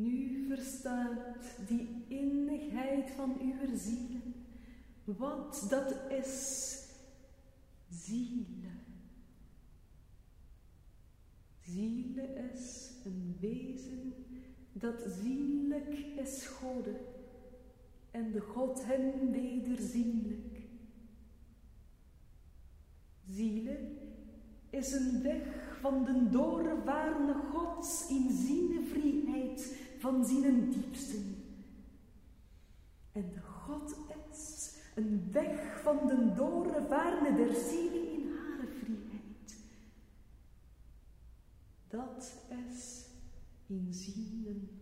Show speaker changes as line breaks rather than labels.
Nu verstaat die innigheid van uw zielen, wat dat is zielen. Ziele is een wezen dat zienlijk is Gode en de God hem wederzienlijk. Ziele is een weg van de doorwaarne Gods in vrijheid van zijn diepsten. En de God is een weg van de doorwaarne der zielen in haar vrijheid. Dat is in zienen grond.